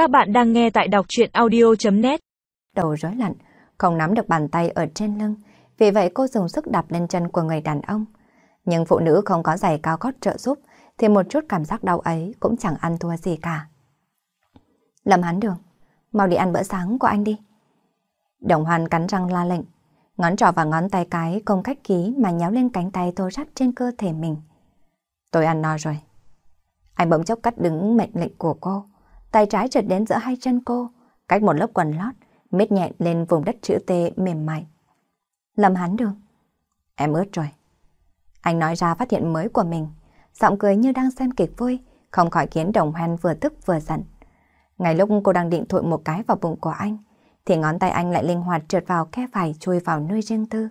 Các bạn đang nghe tại đọc chuyện audio.net Đầu rối lặn, không nắm được bàn tay ở trên lưng, vì vậy cô dùng sức đạp lên chân của người đàn ông. Nhưng phụ nữ không có giày cao gót trợ giúp, thì một chút cảm giác đau ấy cũng chẳng ăn thua gì cả. Lâm hắn đường, mau đi ăn bữa sáng của anh đi. Đồng hoàn cắn răng la lệnh, ngón trỏ và ngón tay cái công cách ký mà nhéo lên cánh tay thô rắt trên cơ thể mình. Tôi ăn no rồi. Anh bỗng chốc cắt đứng mệnh lệnh của cô, tay trái trượt đến giữa hai chân cô, cách một lớp quần lót, mết nhẹ lên vùng đất chữ T mềm mại. Lâm hắn đường. Em ướt rồi. Anh nói ra phát hiện mới của mình, giọng cười như đang xem kịch vui, không khỏi khiến đồng hoan vừa tức vừa giận. Ngay lúc cô đang định thổi một cái vào bụng của anh, thì ngón tay anh lại linh hoạt trượt vào khe phải chui vào nơi riêng tư.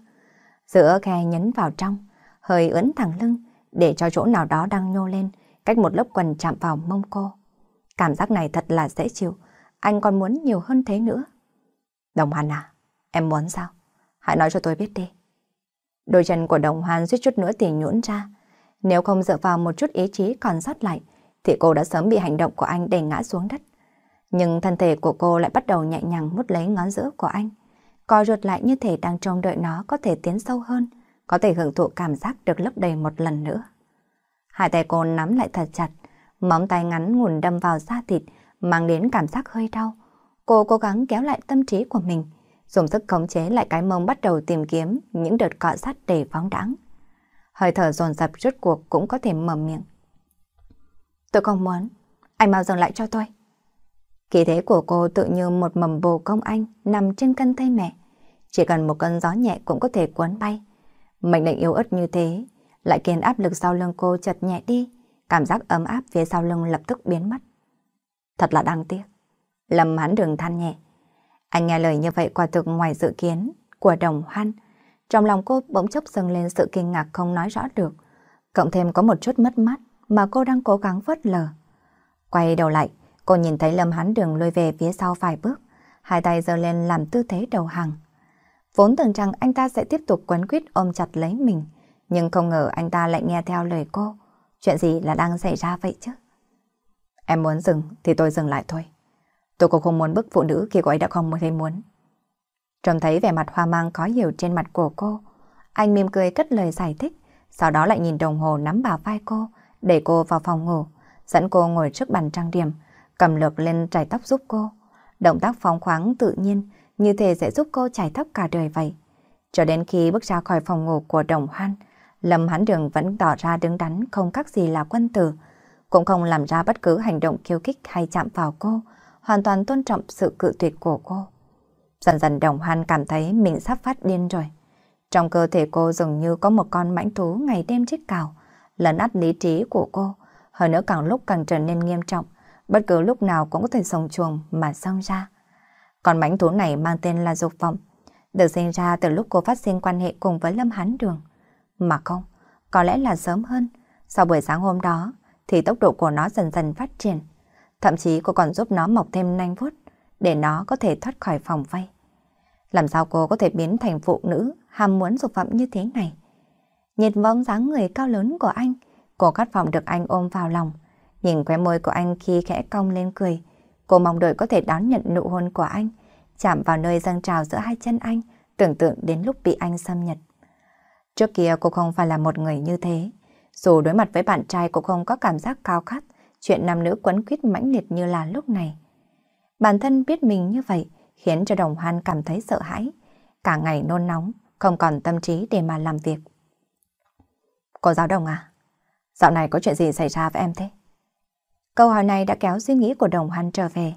Giữa khe nhấn vào trong, hơi ướn thẳng lưng, để cho chỗ nào đó đang nhô lên, cách một lớp quần chạm vào mông cô. Cảm giác này thật là dễ chịu, anh còn muốn nhiều hơn thế nữa. Đồng Hoan à, em muốn sao? Hãy nói cho tôi biết đi. Đôi chân của Đồng Hoan suýt chút nữa thì nhũn ra. Nếu không dựa vào một chút ý chí còn sót lại, thì cô đã sớm bị hành động của anh đè ngã xuống đất. Nhưng thân thể của cô lại bắt đầu nhẹ nhàng mút lấy ngón giữa của anh. Co ruột lại như thể đang trông đợi nó có thể tiến sâu hơn, có thể hưởng thụ cảm giác được lấp đầy một lần nữa. Hai tay cô nắm lại thật chặt, móng tay ngắn ngủn đâm vào da thịt, mang đến cảm giác hơi đau. Cô cố gắng kéo lại tâm trí của mình, dùng sức khống chế lại cái mông bắt đầu tìm kiếm những đợt cọ sát để phóng đáng. Hơi thở dồn dập rốt cuộc cũng có thể mở miệng. Tôi không muốn, anh mau dừng lại cho tôi. Khí thế của cô tự như một mầm bồ công anh nằm trên cân tay mẹ. Chỉ cần một cơn gió nhẹ cũng có thể cuốn bay. Mệnh lệnh yếu ớt như thế, lại khiến áp lực sau lưng cô chật nhẹ đi. Cảm giác ấm áp phía sau lưng lập tức biến mất. Thật là đáng tiếc. Lâm hán đường than nhẹ. Anh nghe lời như vậy quả thực ngoài dự kiến của đồng hoan. Trong lòng cô bỗng chốc dâng lên sự kinh ngạc không nói rõ được. Cộng thêm có một chút mất mát mà cô đang cố gắng vớt lờ. Quay đầu lại, cô nhìn thấy Lâm hán đường lôi về phía sau vài bước, hai tay giơ lên làm tư thế đầu hàng. Vốn tưởng rằng anh ta sẽ tiếp tục quấn quýt ôm chặt lấy mình, nhưng không ngờ anh ta lại nghe theo lời cô. Chuyện gì là đang xảy ra vậy chứ? Em muốn dừng thì tôi dừng lại thôi. Tôi cũng không muốn bức phụ nữ khi cô ấy đã không thấy muốn. Trông thấy vẻ mặt hoa mang khó hiểu trên mặt của cô. Anh mỉm cười cất lời giải thích, sau đó lại nhìn đồng hồ nắm bà vai cô, để cô vào phòng ngủ, dẫn cô ngồi trước bàn trang điểm, cầm lược lên trải tóc giúp cô. Động tác phóng khoáng tự nhiên, như thế sẽ giúp cô chải tóc cả đời vậy. Cho đến khi bước ra khỏi phòng ngủ của đồng hoan, Lâm Hán Đường vẫn tỏ ra đứng đắn không các gì là quân tử, cũng không làm ra bất cứ hành động khiêu khích hay chạm vào cô, hoàn toàn tôn trọng sự cự tuyệt của cô. Dần dần đồng hoan cảm thấy mình sắp phát điên rồi. Trong cơ thể cô dường như có một con mãnh thú ngày đêm chết cào, lấn át lý trí của cô, hơn nữa càng lúc càng trở nên nghiêm trọng, bất cứ lúc nào cũng có thể sống chuồng mà xông ra. Con mãnh thú này mang tên là dục vọng, được sinh ra từ lúc cô phát sinh quan hệ cùng với Lâm Hán Đường. Mà không, có lẽ là sớm hơn, sau buổi sáng hôm đó thì tốc độ của nó dần dần phát triển. Thậm chí cô còn giúp nó mọc thêm nanh vuốt để nó có thể thoát khỏi phòng vây. Làm sao cô có thể biến thành phụ nữ ham muốn dục vọng như thế này? Nhìn bóng dáng người cao lớn của anh, cô khát vọng được anh ôm vào lòng. Nhìn khóe môi của anh khi khẽ cong lên cười, cô mong đợi có thể đón nhận nụ hôn của anh, chạm vào nơi dâng trào giữa hai chân anh, tưởng tượng đến lúc bị anh xâm nhật. Trước kia cô không phải là một người như thế. Dù đối mặt với bạn trai cô không có cảm giác cao khát, chuyện nam nữ quấn quýt mãnh liệt như là lúc này. Bản thân biết mình như vậy khiến cho đồng hoan cảm thấy sợ hãi, cả ngày nôn nóng, không còn tâm trí để mà làm việc. Cô giáo đồng à? Dạo này có chuyện gì xảy ra với em thế? Câu hỏi này đã kéo suy nghĩ của đồng hoan trở về.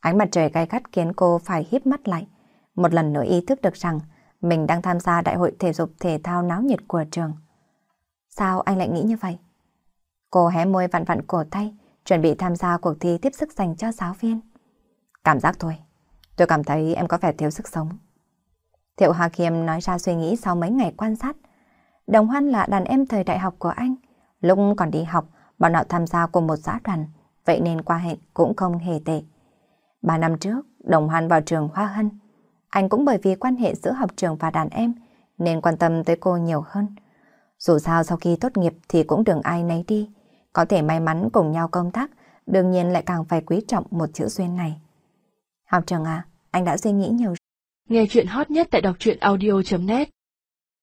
Ánh mặt trời gay gắt khiến cô phải híp mắt lại. Một lần nữa ý thức được rằng mình đang tham gia đại hội thể dục thể thao náo nhiệt của trường. Sao anh lại nghĩ như vậy? Cô hé môi vặn vặn cổ tay, chuẩn bị tham gia cuộc thi tiếp sức dành cho giáo viên. Cảm giác thôi, tôi cảm thấy em có vẻ thiếu sức sống. Thiệu Hà Khiêm nói ra suy nghĩ sau mấy ngày quan sát. Đồng Hoan là đàn em thời đại học của anh. Lúc còn đi học, bọn họ tham gia cùng một xã đoàn, vậy nên qua hẹn cũng không hề tệ. Ba năm trước, Đồng Hoan vào trường Hoa Hân. Anh cũng bởi vì quan hệ giữa học trường và đàn em nên quan tâm tới cô nhiều hơn. Dù sao sau khi tốt nghiệp thì cũng đừng ai nấy đi. Có thể may mắn cùng nhau công tác đương nhiên lại càng phải quý trọng một chữ duyên này. Học trường à, anh đã suy nghĩ nhiều. Nghe chuyện hot nhất tại đọc truyện audio.net